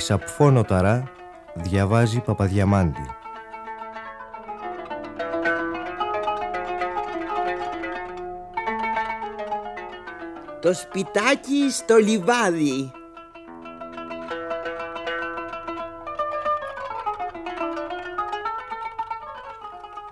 Σαπφόνοταρα διαβάζει Παπαδιαμάντη. Το σπιτάκι στο λιβάδι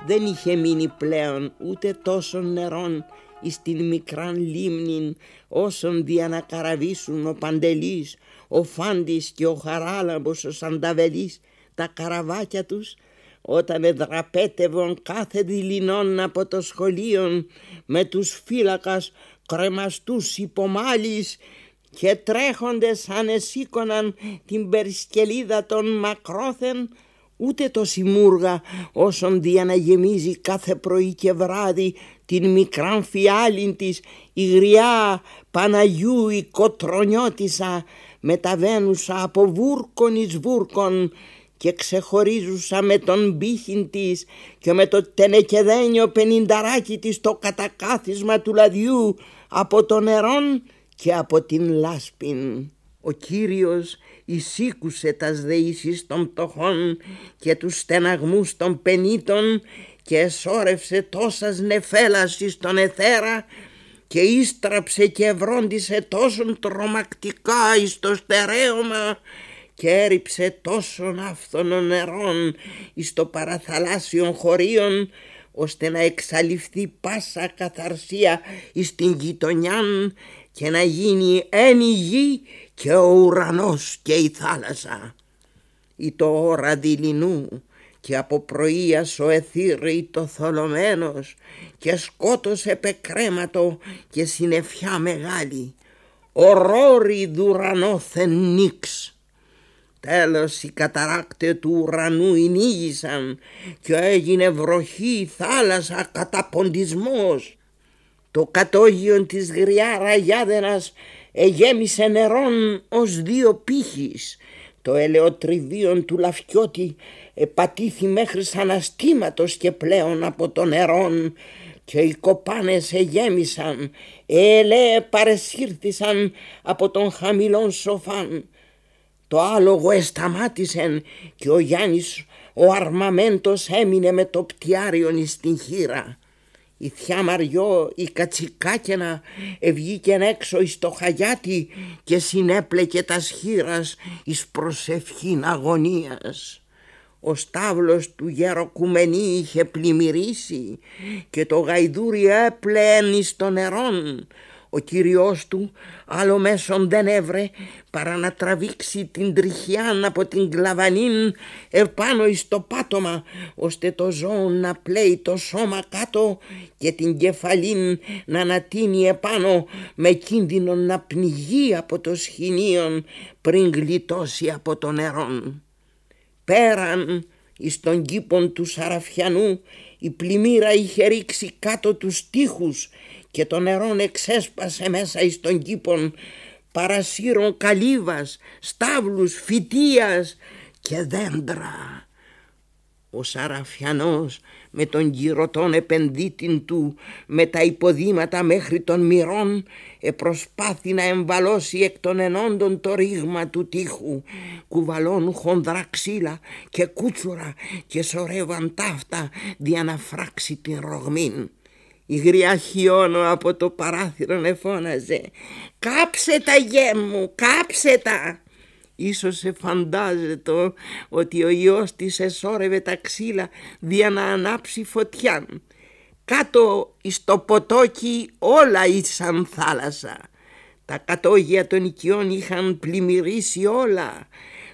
Δεν είχε μείνει πλέον ούτε τόσο νερόν εις την μικράν λίμνην όσον δια να καραβίσουν ο Παντελής, ο Φάντης και ο Χαράλαμπος ο Σανταβελής τα καραβάκια τους όταν εδραπέτευαν κάθε δειλινόν από το σχολείο με τους φύλακας κρεμαστούς υπομάλης και τρέχοντες σαν εσήκωναν την περσκελίδα των μακρόθεν ούτε το σιμούργα όσον δια να γεμίζει κάθε πρωί και βράδυ την μικράν φιάλιν της η γριά Παναγιού η κοτρονιώτησα μεταβαίνουσα από βούρκον εις βούρκον και ξεχωρίζουσα με τον πύχην της και με το τενεκεδένιο πενινταράκι της το κατακάθισμα του λαδιού από το νερόν και από την λάσπιν. Ο Κύριος εισήκουσε τας δεήσεις των πτωχών και τους στεναγμούς των πενήτων και εσόρευσε τόσας νεφέλας εις τον εθέρα και ίστραψε και ευρόντισε τόσον τρομακτικά εις το στερέωμα και έριψε τόσων άφθονων νερών εις το παραθαλάσσιον χωρίον ώστε να εξαλειφθεί πάσα καθαρσία εις την γειτονιάν και να γίνει εν η γη και ο ουρανός και η θάλασσα. Ή το ώρα δειλινού και από πρωίας ο εθύρη το θολωμένος και σκότος επεκρέματο και συνεφιά μεγάλη. Ορόρι δουρανόθεν νίξ. Τέλος οι καταράκτες του ουρανού ενίγησαν και έγινε βροχή, θάλασσα, καταποντισμός. Το κατόγιον της γριά ραγιάδενας εγέμισε νερόν ως δύο πύχης. Το ελαιοτριβίον του Λαφκιώτη επατήθη μέχρι σαν και πλέον από το νερόν και οι κοπάνες εγέμισαν, ελέ παρεσύρθησαν από τον χαμηλόν σοφάν. Το άλογο εσταμάτησεν και ο Γιάννης ο αρμαμέντος έμεινε με το πτιάριον στην χείρα. Η θιά Μαριό, η κατσικάκαινα, ευγήκεν έξω εις το χαγιάτι και συνέπλεκε τας σχήρας εις προσευχήν αγωνίας. Ο στάβλος του γεροκουμενή είχε πλημμυρίσει και το γαϊδούρι έπλεεν εις το νερόν ο Κύριός του άλλο μέσον δεν έβρε παρά να τραβήξει την τριχιάν από την κλαβανίν επάνω εις το πάτωμα ώστε το ζώο να πλέει το σώμα κάτω και την κεφαλήν να ανατείνει επάνω με κίνδυνο να πνιγεί από το σχοινίον πριν γλιτώσει από το νερό. Πέραν εις τον κήπον του Σαραφιανού η πλημμύρα είχε ρίξει κάτω τους τείχους και το νερό εξέσπασε μέσα εις τον κήπον παρασύρων καλύβας, στάβλους, φυτίας και δέντρα. Ο Σαραφιανός με τον κυρωτών επενδύτην του με τα υποδήματα μέχρι των μυρών επροσπάθη να εμβαλώσει εκ των ενόντων το ρήγμα του τείχου κουβαλών χονδρά ξύλα και κούτσουρα και σωρεύαν ταύτα δια να φράξει την ρογμήν. Η γριά χιόνο από το παράθυρο εφώναζε «Κάψε τα γέ μου, κάψε τα!» Ίσως σε φαντάζεται ότι ο ιός της εσώρευε τα ξύλα δια να ανάψει φωτιά. Κάτω στο ποτόκι όλα ήσαν θάλασσα. Τα κατόγια των οικειών είχαν πλημμυρίσει όλα.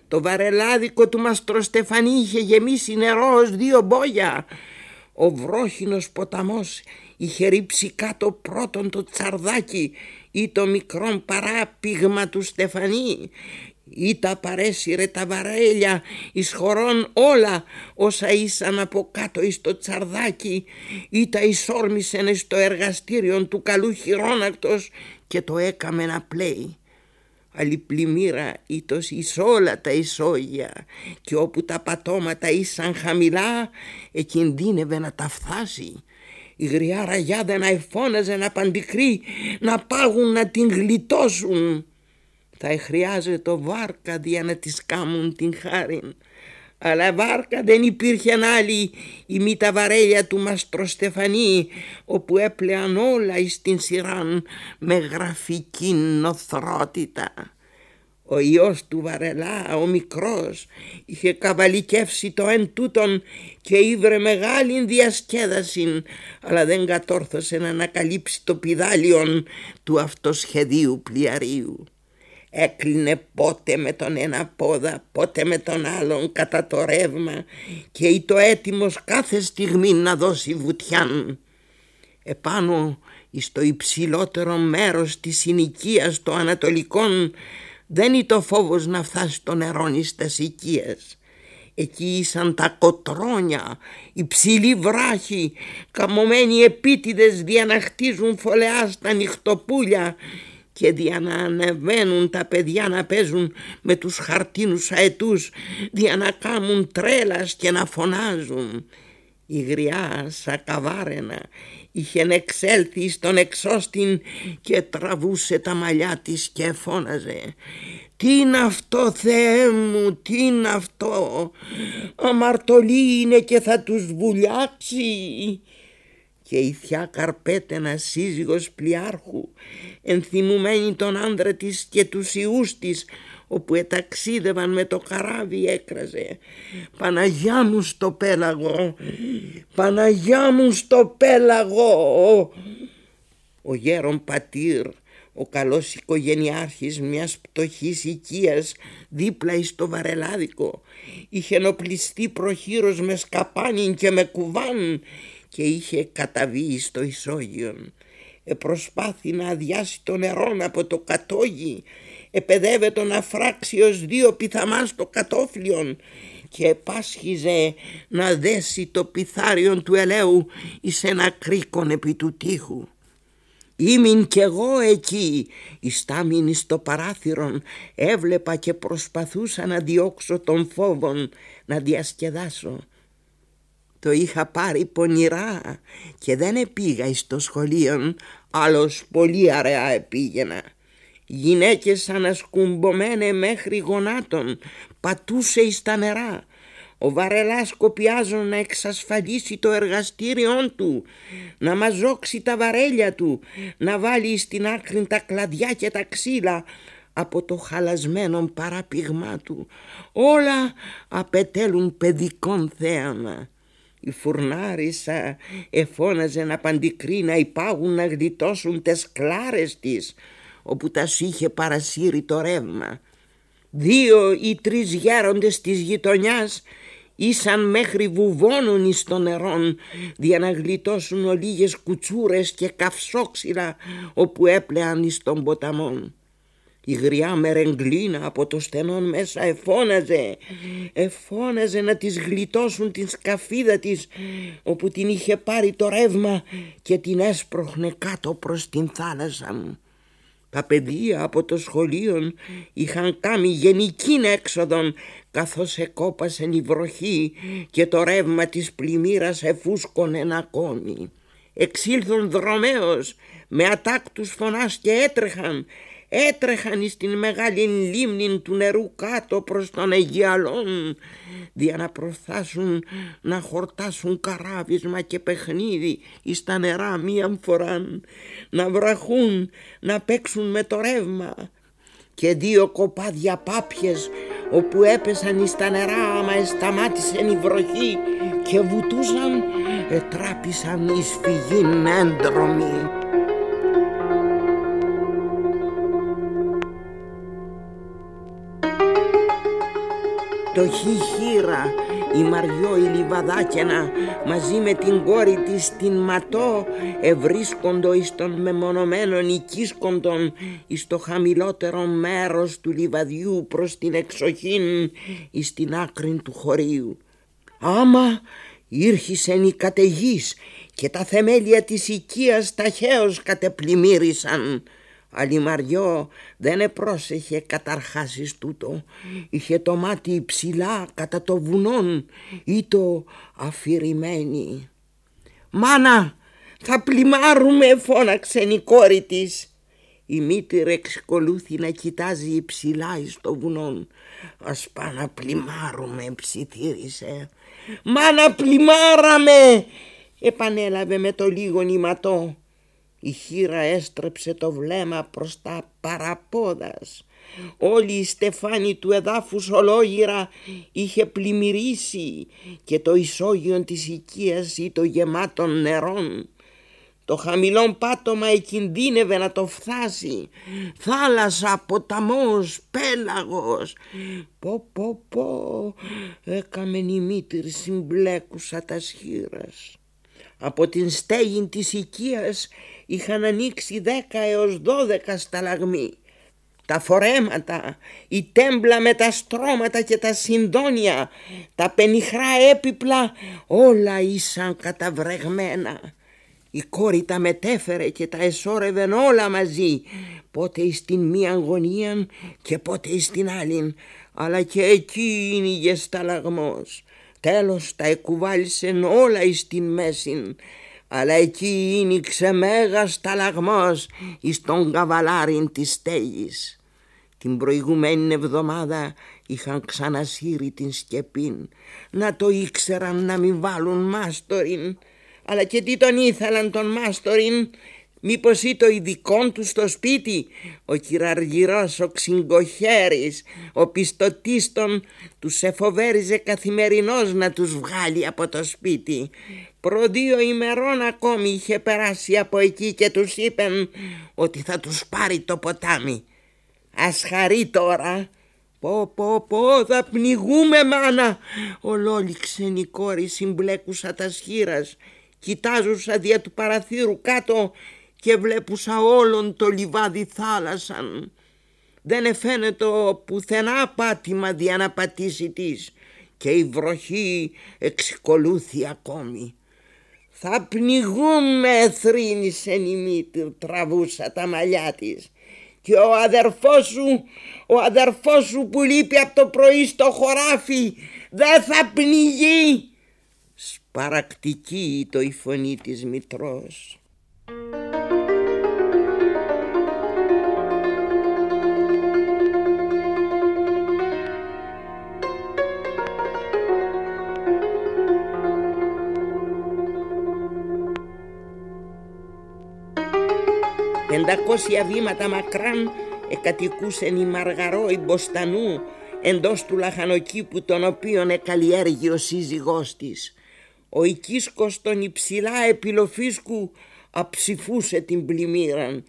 Το βαρελάδικο του Μαστροστεφανή είχε γεμίσει νερός ως δύο μπόγια. Ο βρόχινος ποταμός είχε ρίψει κάτω πρώτον το τσαρδάκι ή το μικρό παράπηγμα του Στεφανή ή τα παρέσυρε τα βαρέλια εις χωρών όλα όσα ήσαν από κάτω εις το τσαρδάκι ή τα εισόρμησεν στο εργαστήριο του καλού χειρόνακτος και το έκαμε να πλέει. Άλλη πλημμύρα ήτος εις όλα τα ισόγεια και όπου τα πατώματα ήσαν χαμηλά εκινδύνευε να τα φτάσει η γριά ραγιάδα να εφώναζε να παντικρεί, να πάγουν να την γλιτώσουν. θα χρειάζεται βάρκα για να της κάμουν την χάριν αλλά βάρκα δεν υπήρχε άλλη η μη βαρέλια του Μαστροστεφανή όπου έπλεαν όλα εις την σειράν με γραφική νοθρότητα. Ο ιός του Βαρελά, ο μικρός, είχε καβαλικεύσει το εν τούτον και ήβρε μεγάλη διασκέδαση, αλλά δεν κατόρθωσε να ανακαλύψει το πιδάλιον του αυτοσχεδίου πλιαρίου έκλεινε πότε με τον ένα πόδα, πότε με τον άλλον κατά το ρεύμα και είτο έτοιμος κάθε στιγμή να δώσει βουτιάν. Επάνω εις το υψηλότερο μέρος της συνοικίας των Ανατολικών δεν ήταν φόβος να φτάσει το νερό εις τας οικίες. Εκεί ήσαν τα κοτρόνια, οι ψηλοί βράχοι, καμωμένοι επίτηδες δια να χτίζουν φωλεά στα νυχτοπούλια και δια να ανεβαίνουν τα παιδιά να παίζουν με τους χαρτίνους αετούς, δια να κάμουν τρέλας και να φωνάζουν. Η γριά σακαβάρενα είχε εξέλθει στον εξώστην και τραβούσε τα μαλλιά της και φώναζε «Τι είναι αυτό Θεέ μου, τι είναι αυτό, αμαρτωλή είναι και θα τους βουλιάξει» και η θιά Καρπέτενα σύζυγος πλιάρχου ενθυμουμένη τον άντρα της και τους ιούς της όπου εταξίδευαν με το καράβι έκραζε «Παναγιά μου στο πέλαγο, Παναγιά μου στο πέλαγο». Ο γέρον πατήρ, ο καλός οικογενειάρχης μιας πτωχής οικίας δίπλα εις το βαρελάδικο, είχε ενοπλιστεί προχείρος με σκαπάνιν και με κουβάν και είχε καταβεί στο ισόγειον. Επροσπάθη να αδειάσει το νερό από το κατόγι, επαιδεύε τον αφράξιος δύο πιθαμά στο κατόφλιον και επάσχιζε να δέσει το πιθάριον του ελαίου εις ένα κρίκον επί του τείχου. Ήμην κι εγώ εκεί, ιστάμιν στο παράθυρον, έβλεπα και προσπαθούσα να διώξω τον φόβον, να διασκεδάσω. Το είχα πάρει πονηρά και δεν επήγα στο σχολείο, άλλος πολύ αραιά επήγαινα. Γυναίκες ανασκουμπομένε μέχρι γονάτων, πατούσε εις τα νερά. Ο Βαρελάς κοπιάζον να εξασφαλίσει το εργαστήριόν του, να μαζόξει τα βαρέλια του, να βάλει στην άκρη τα κλαδιά και τα ξύλα από το χαλασμένο παραπηγμά του. Όλα απαιτέλουν παιδικών θέαμα. Η φουρνάρισα εφώναζε να παντικρεί να υπάγουν να γλιτώσουν τες κλάρες της όπου τας είχε παρασύρει το ρεύμα. Δύο ή τρεις γέροντες της γειτονιάς ήσαν μέχρι βουβώνουν εις το νερόν για να γλιτώσουν ολίγες κουτσούρες και καυσόξυλα όπου έπλεαν εις τον ποταμόν. Η γριά μερεγκλίνα από το στενό μέσα εφώναζε, εφώναζε να της γλιτώσουν την σκαφίδα της όπου την είχε πάρει το ρεύμα και την έσπροχνε κάτω προς την θάλασσα. Τα παιδεία από το σχολείο είχαν κάνει γενική έξοδον καθώς εκόπασε η βροχή και το ρεύμα της πλημμύρας εφούσκωνε ακόμη. Εξήλθον δρομέως με ατάκτους φωνάς και έτρεχαν έτρεχαν στην μεγάλη λίμνη του νερού κάτω προς τον Αιγιαλόν για να προφθάσουν να χορτάσουν καράβισμα και παιχνίδι εις τα νερά μία φορά να βραχούν να παίξουν με το ρεύμα και δύο κοπάδια πάπιες όπου έπεσαν εις τα νερά άμα σταμάτησε η βροχή και βουτούσαν ετράπησαν εις φυγήν έντρομοι. Το χιχύρα, η Μαριό η Λιβαδάκαινα μαζί με την κόρη της την Ματώ ευρίσκοντο εις των μεμονωμένων οικίσκοντων εις το χαμηλότερο μέρος του λιβαδιού προς την εξοχήν εις την άκρη του χωρίου. Άμα ήρχισεν η καταιγής και τα θεμέλια της οικίας ταχαίως κατεπλημμύρισαν Αλιμαριό δεν επρόσεχε καταρχάς εις τούτο, είχε το μάτι ψηλά κατά το βουνόν ή το αφηρημένη. «Μάνα, θα πλημάρουμε» φώναξε η κόρη της. Η μήτηρ εξακολούθη να κοιτάζει υψηλά εις το βουνόν. «Ας πάω να πλημάρουμε», ψιθύρισε. «Μα να πλημάραμε», επανέλαβε με το λίγο νηματό. Η χείρα έστρεψε το βλέμμα προς τα παραπόδας. Όλη η στεφάνη του εδάφους ολόγυρα είχε πλημμυρίσει και το ισόγειο της οικίας ήταν γεμάτων νερών. Το χαμηλό πάτωμα εκινδύνευε να το φτάσει. Θάλασσα, ποταμός, πέλαγος. Πω πω πω, έκαμε η μήτρη συμπλέκουσα τα σχήρας. Από την στέγη της οικίας είχαν ανοίξει δέκα έως δώδεκα σταλαγμοί. Τα φορέματα, η τέμπλα με τα στρώματα και τα συντόνια, τα πενιχρά έπιπλα, όλα ήσαν καταβρεγμένα. Η κόρη τα μετέφερε και τα εσώρευεν όλα μαζί, πότε εις την μία γωνία και πότε εις την άλλη, αλλά και εκεί είναι σταλαγμός. Τέλος τα εκουβάλισεν όλα εις την μέση, αλλά εκεί ίνιξε μέγας ταλαγμός εις τον καβαλάριν της στέγης. Την προηγουμένη εβδομάδα είχαν ξανασύρει την σκεπήν, να το ήξεραν να μην βάλουν μάστοριν, αλλά και τι τον ήθελαν τον μάστοριν, μήπως ήταν ειδικό του στο σπίτι, ο κυραργυρός, ο ξυγκοχέρης, ο πιστοτίστων τους εφοβέριζε καθημερινώς να τους βγάλει από το σπίτι. Προ δύο ημερών ακόμη είχε περάσει από εκεί και τους είπεν ότι θα τους πάρει το ποτάμι. Ας χαρεί τώρα. Πω πω πω θα πνιγούμε μάνα. Ολόληξε η κόρη συμπλέκουσα τα σχήρας. Κοιτάζουσα δια του παραθύρου κάτω και βλέπουσα όλον το λιβάδι θάλασσαν. Δεν εφαίνεται πουθενά πάτημα δια να πατήσει της και η βροχή εξικολούθη ακόμη. Θα πνιγούμε θρύνησε η μύτη, τραβούσα τα μαλλιά της. Και ο αδερφός σου, ο αδερφός σου που λείπει από το πρωί στο χωράφι, δεν θα πνιγεί. Σπαρακτική το η φωνή της μητρός. Πεντακόσια βήματα μακράν εκατοικούσεν η Μαργαρό η Μποστανού εντός του λαχανοκήπου τον οποίον εκαλλιέργει ο σύζυγός της. Ο οικίσκος των υψηλά επιλοφίσκου αψηφούσε την πλημμύραν.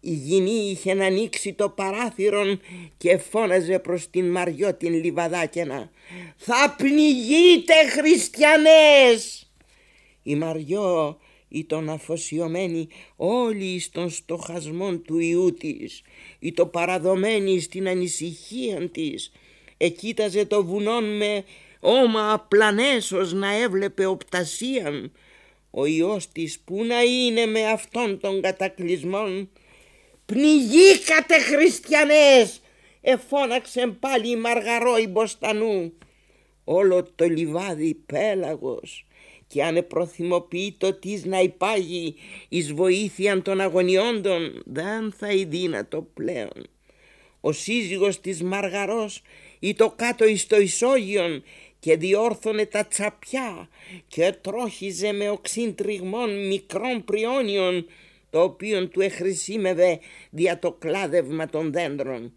Η γυνή είχε να ανοίξει το παράθυρον και φώναζε προς την Μαριό την Λιβαδάκαινα «Θα πνιγείτε χριστιανές!» Η Μαριό ήταν αφοσιωμένη όλοι στον στοχασμό του Ιού της, το παραδομένη στην ανησυχία της, εκείταζε το βουνό με όμα απλανέσος να έβλεπε οπτασίαν. Ο Υιός της που να είναι με αυτόν τον κατακλυσμόν; «Πνιγήκατε χριστιανές!» εφώναξε πάλι η Μαργαρό η Μποστανού. Όλο το λιβάδι πέλαγος και αν προθυμοποιεί το της να υπάγει εις βοήθεια των αγωνιόντων δεν θα είναι δύνατο πλέον. Ο σύζυγος της Μαργαρός ή το κάτω εις το ισόγειον και διόρθωνε τα τσαπιά και τρόχιζε με οξύν τριγμών μικρών πριόνιων το οποίο του εχρησίμευε δια το κλάδευμα των δέντρων.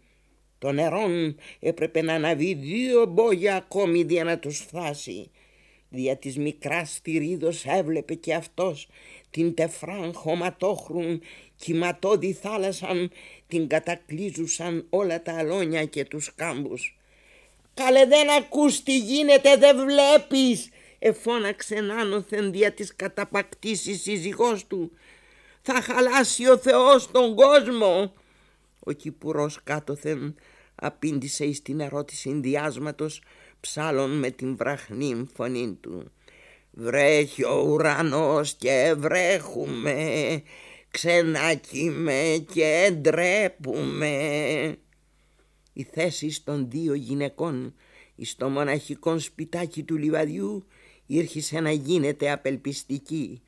Το νερόν έπρεπε να αναβεί δύο μπόγια ακόμη δια να τους φτάσει. Δια της μικράς στηρίδος έβλεπε και αυτός την τεφράν χωματόχρουν κυματώδη θάλασσαν την κατακλείζουσαν όλα τα αλόνια και τους κάμπους. «Καλέ δεν ακούς τι γίνεται, δεν βλέπεις» εφώναξε άνωθεν δια της καταπακτήσης σύζυγός του. «Θα χαλάσει ο Θεός τον κόσμο» Ο Κυπουρός κάτωθεν απήντησε εις την ερώτηση ενδιάσματος ψάλων με την βραχνή φωνή του. Βρέχει ο ουρανός και βρέχουμε, ξενάκιμε και ντρέπουμε. Η θέση των δύο γυναικών στο μοναχικό σπιτάκι του λιβαδιού ήρχισε να γίνεται απελπιστική.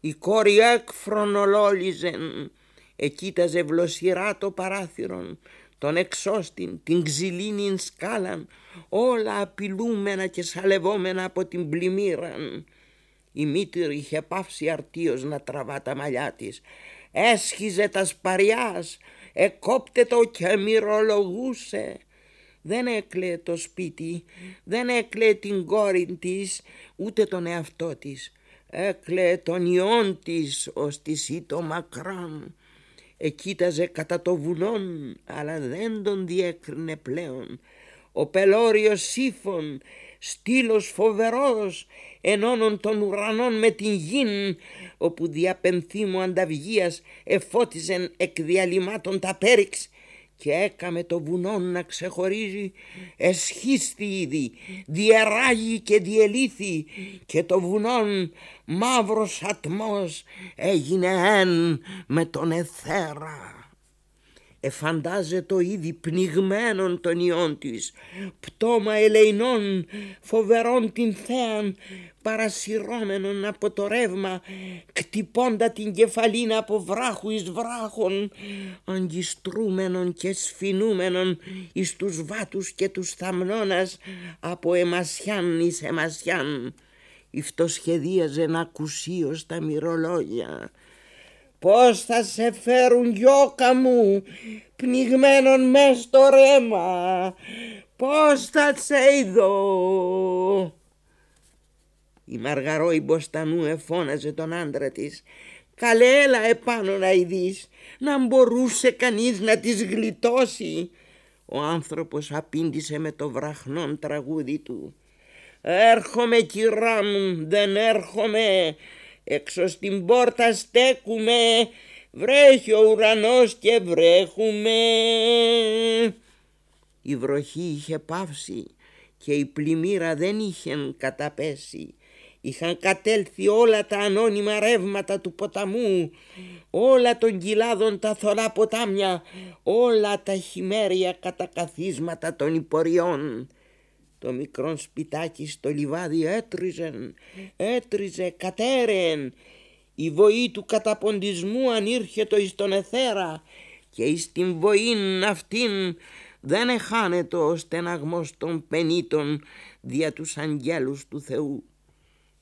Η κόρη έκφρονολόλιζεν, εκοίταζε βλοσιρά το παράθυρον, τον εξώστην, την ξυλίνην σκάλαν, όλα απειλούμενα και σαλευόμενα από την πλημμύραν. Η μήτρη είχε πάυσει αρτίως να τραβά τα μαλλιά της. Έσχιζε τα σπαριάς, εκόπτε το και μυρολογούσε. Δεν έκλαιε το σπίτι, δεν έκλαιε την κόρη της, ούτε τον εαυτό της. Έκλαιε τον ιόν της ως τη το μακράν. Εκοίταζε κατά το βουνόν, αλλά δεν τον διέκρινε πλέον. Ο πελώριος σύφων, στήλος φοβερός, ενώνων των ουρανών με την γην, όπου διαπενθήμου ανταυγίας εφώτιζεν εκ διαλυμάτων τα πέριξ και έκαμε το βουνό να ξεχωρίζει εσχίστη ήδη, διεράγει και διελήθη και το βουνόν μαύρος ατμός έγινε εν με τον εθέρα εφαντάζε το ήδη πνιγμένον των ιών της, πτώμα ελεηνών φοβερών την θέαν, παρασυρώμενον από το ρεύμα, κτυπώντα την κεφαλήν από βράχου εις βράχων, αγκιστρούμενον και σφινούμενον εις τους βάτους και τους θαμνώνας από εμασιάν εις εμασιάν. Ιφτοσχεδίαζε να ακουσίως στα μυρολόγια Πώς θα σε φέρουν γιώκα μου πνιγμένον μες στο ρέμα. Πώς θα σε είδω. Η Μαργαρό η Μποστανού εφώναζε τον άντρα της. Καλέ έλα επάνω να ειδείς, να μπορούσε κανείς να της γλιτώσει. Ο άνθρωπος απήντησε με το βραχνόν τραγούδι του. Έρχομαι κυρά μου, δεν έρχομαι, έξω στην πόρτα στέκουμε, βρέχει ο ουρανός και βρέχουμε. Η βροχή είχε πάυσει και η πλημμύρα δεν είχε καταπέσει. Είχαν κατέλθει όλα τα ανώνυμα ρεύματα του ποταμού, όλα των κοιλάδων τα θωρά ποτάμια, όλα τα χειμέρια κατακαθίσματα των υποριών. Το μικρό σπιτάκι στο λιβάδι έτριζεν, έτριζε, κατέρεν. Η βοή του καταποντισμού ανήρχετο εις τον εθέρα και εις την βοήν αυτήν δεν εχάνετο ο στεναγμός των πενήτων δια τους αγγέλους του Θεού.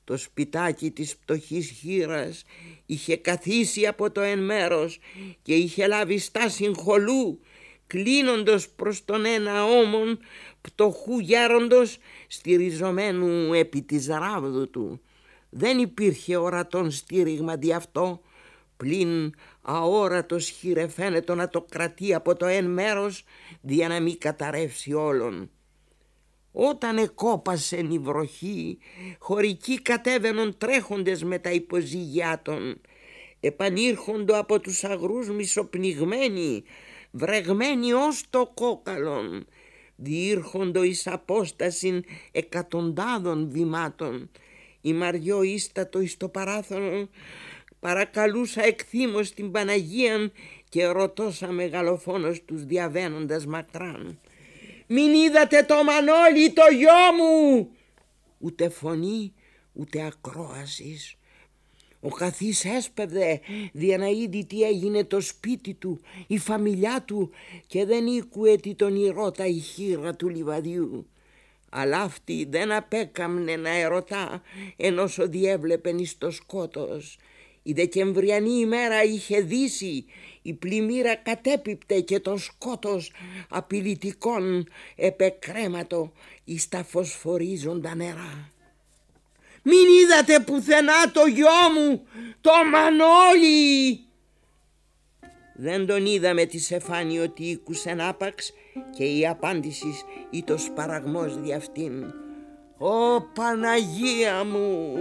Το σπιτάκι της πτωχής χείρας είχε καθίσει από το εν μέρος και είχε λάβει στάση χολού κλείνοντος προς τον ένα όμον πτωχού γέροντος στηριζομένου επί της ράβδου του. Δεν υπήρχε ορατόν στήριγμα δι' αυτό, πλην αόρατος χείρε φαίνεται να το κρατεί από το εν μέρος δια να μην καταρρεύσει όλων. Όταν εκόπασε η βροχή, χωρικοί κατέβαινον τρέχοντες με τα υποζύγια των. Επανήρχοντο από τους αγρούς μισοπνιγμένοι, βρεγμένοι ως το κόκαλον διήρχοντο εις απόστασιν εκατοντάδων βημάτων. Η Μαριό ίστατο εις το παράθωνο παρακαλούσα εκθήμως την Παναγίαν και ρωτώσα μεγαλοφόνος τους διαβαίνοντας μακράν. «Μην είδατε το Μανώλη το γιο μου» ούτε φωνή ούτε ακρόασης ο καθής έσπευδε δια να είδει τι έγινε το σπίτι του, η φαμιλιά του και δεν ήκουε τι τον ηρώτα η χείρα του λιβαδιού. Αλλά αυτή δεν απέκαμνε να ερωτά ενώσο διέβλεπεν εις το σκότος. Η δεκεμβριανή ημέρα είχε δύσει, η πλημμύρα κατέπιπτε και το σκότος απειλητικών επεκρέματο εις τα φωσφορίζοντα νερά. Μην είδατε πουθενά το γιο μου, το Μανώλη. Δεν τον είδαμε τη σεφάνη ότι ήκουσεν άπαξ και η απάντηση ή το σπαραγμός δι' αυτήν. Ω Παναγία μου!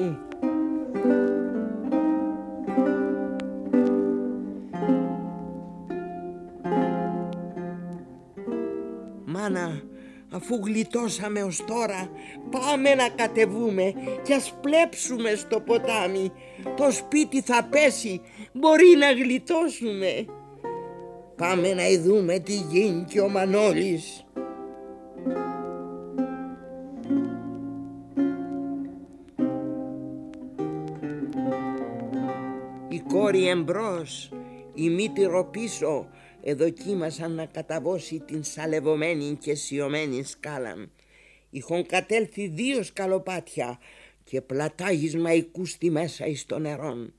Αφού γλιτώσαμε ως τώρα πάμε να κατεβούμε και ας πλέψουμε στο ποτάμι. Το σπίτι θα πέσει μπορεί να γλιτώσουμε. Πάμε να ειδούμε τι γίνει και ο Μανώλης. Η κόρη εμπρός η μήτυρο πίσω εδοκίμασαν να καταβώσει την σαλευωμένη και σιωμένη σκάλα. Είχον κατέλθει δύο σκαλοπάτια και πλατάγισμα οικούστη μέσα εις το νερόν.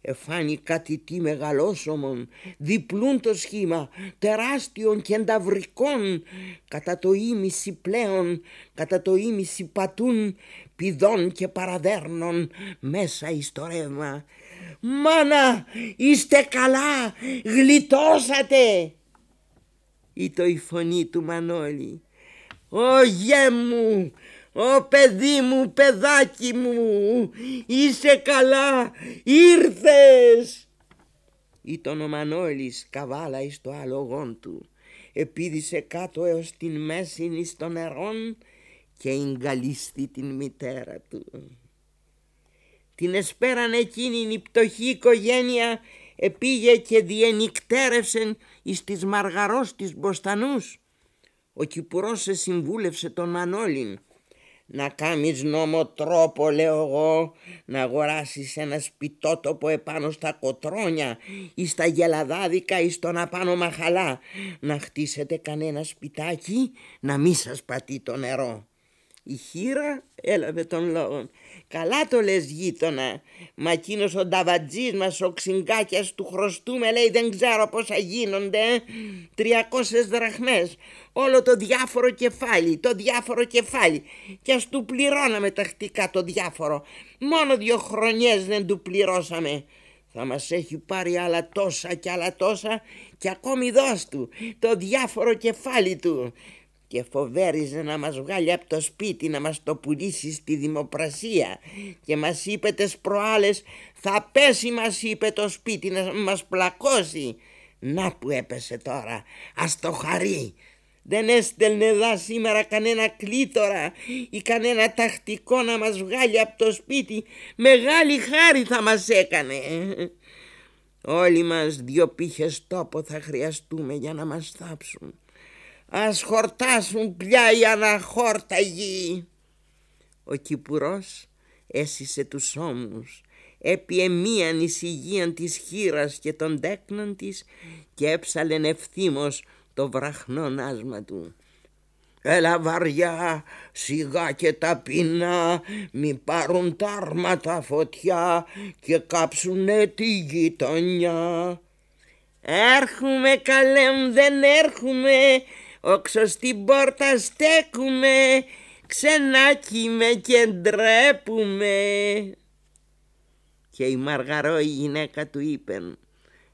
Εφάνει κάτι τι μεγαλόσωμον, διπλούν το σχήμα, τεράστιων και ενταυρικών, κατά το ίμιση πλέον, κατά το ίμιση πατούν, πηδών και παραδέρνων μέσα εις το ρεύμα. «Μάνα, είστε καλά, γλιτώσατε» Ήτο η φωνή του Μανώλη. «Ω γέ μου, Ω παιδί μου, παιδάκι μου, είσαι καλά, ήρθες. Ήταν ο Μανώλης καβάλα εις το άλογον του. Επίδησε κάτω έως την μέση εις το νερόν και εγκαλίστη την μητέρα του. Την εσπέραν εκείνη η πτωχή οικογένεια επήγε και διενυκτέρευσεν εις τις μαργαρός της Μποστανούς. Ο Κυπουρός σε συμβούλευσε τον Μανώλην να κάνεις νόμο τρόπο λέω εγώ να αγοράσεις ένα σπιτότοπο επάνω στα κοτρόνια ή στα γελαδάδικα ή στον απάνω μαχαλά να χτίσετε κανένα σπιτάκι να μη σας πατεί το νερό. Η χείρα έλαβε τον λόγο. Καλά το λες γείτονα, μα εκείνος ο νταβατζής μας ο ξυγκάκιας του χρωστούμε λέει δεν ξέρω πόσα γίνονται, τριακόσες δραχμές, όλο το διάφορο κεφάλι, το διάφορο κεφάλι. Και ας του πληρώναμε τακτικά το διάφορο, μόνο δύο χρονιές δεν του πληρώσαμε. Θα μας έχει πάρει άλλα τόσα και άλλα τόσα και ακόμη δώσ' του το διάφορο κεφάλι του και φοβέριζε να μας βγάλει από το σπίτι να μας το πουλήσει στη δημοπρασία. Και μας είπε τις προάλλες θα πέσει μας είπε το σπίτι να μας πλακώσει να που έπεσε τώρα ας το χαρεί. Δεν έστελνε εδώ σήμερα κανένα κλήτορα ή κανένα τακτικό να μας βγάλει από το σπίτι. Μεγάλη χάρη θα μας έκανε. Όλοι μας δυο πύχες τόπο θα χρειαστούμε για να μας θάψουν Ας χορτάσουν πια οι αναχόρταγοι. Ο Κυπουρός έσυσε τους ώμους, έπιε μίαν εισηγίαν της χείρας και των τέκνων της και έψαλεν ευθύμως το βραχνό άσμα του. Έλα βαριά, σιγά και ταπεινά, μη πάρουν τα άρματα φωτιά και κάψουνε τη γειτονιά. Έρχομαι καλέ δεν έρχομαι, όξω στην πόρτα στέκουμε, ξενάκι με και ντρέπουμε. Και η Μαργαρό η γυναίκα του είπεν,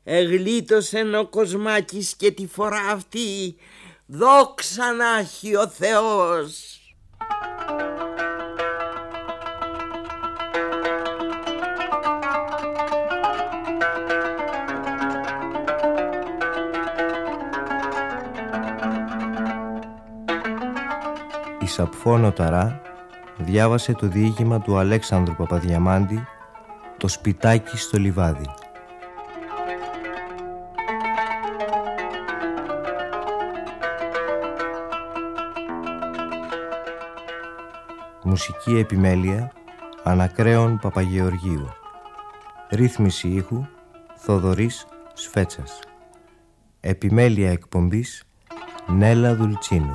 εγλίτωσε ο Κοσμάκης και τη φορά αυτή, δόξα να έχει ο Θεός. Σαπφόνο Ταρά διάβασε το διήγημα του Αλέξανδρου Παπαδιαμάντη «Το σπιτάκι στο λιβάδι». Μουσική επιμέλεια Ανακρέων Παπαγεωργίου Ρύθμιση ήχου Θοδωρής Σφέτσας Επιμέλεια εκπομπής Νέλα Δουλτσίνου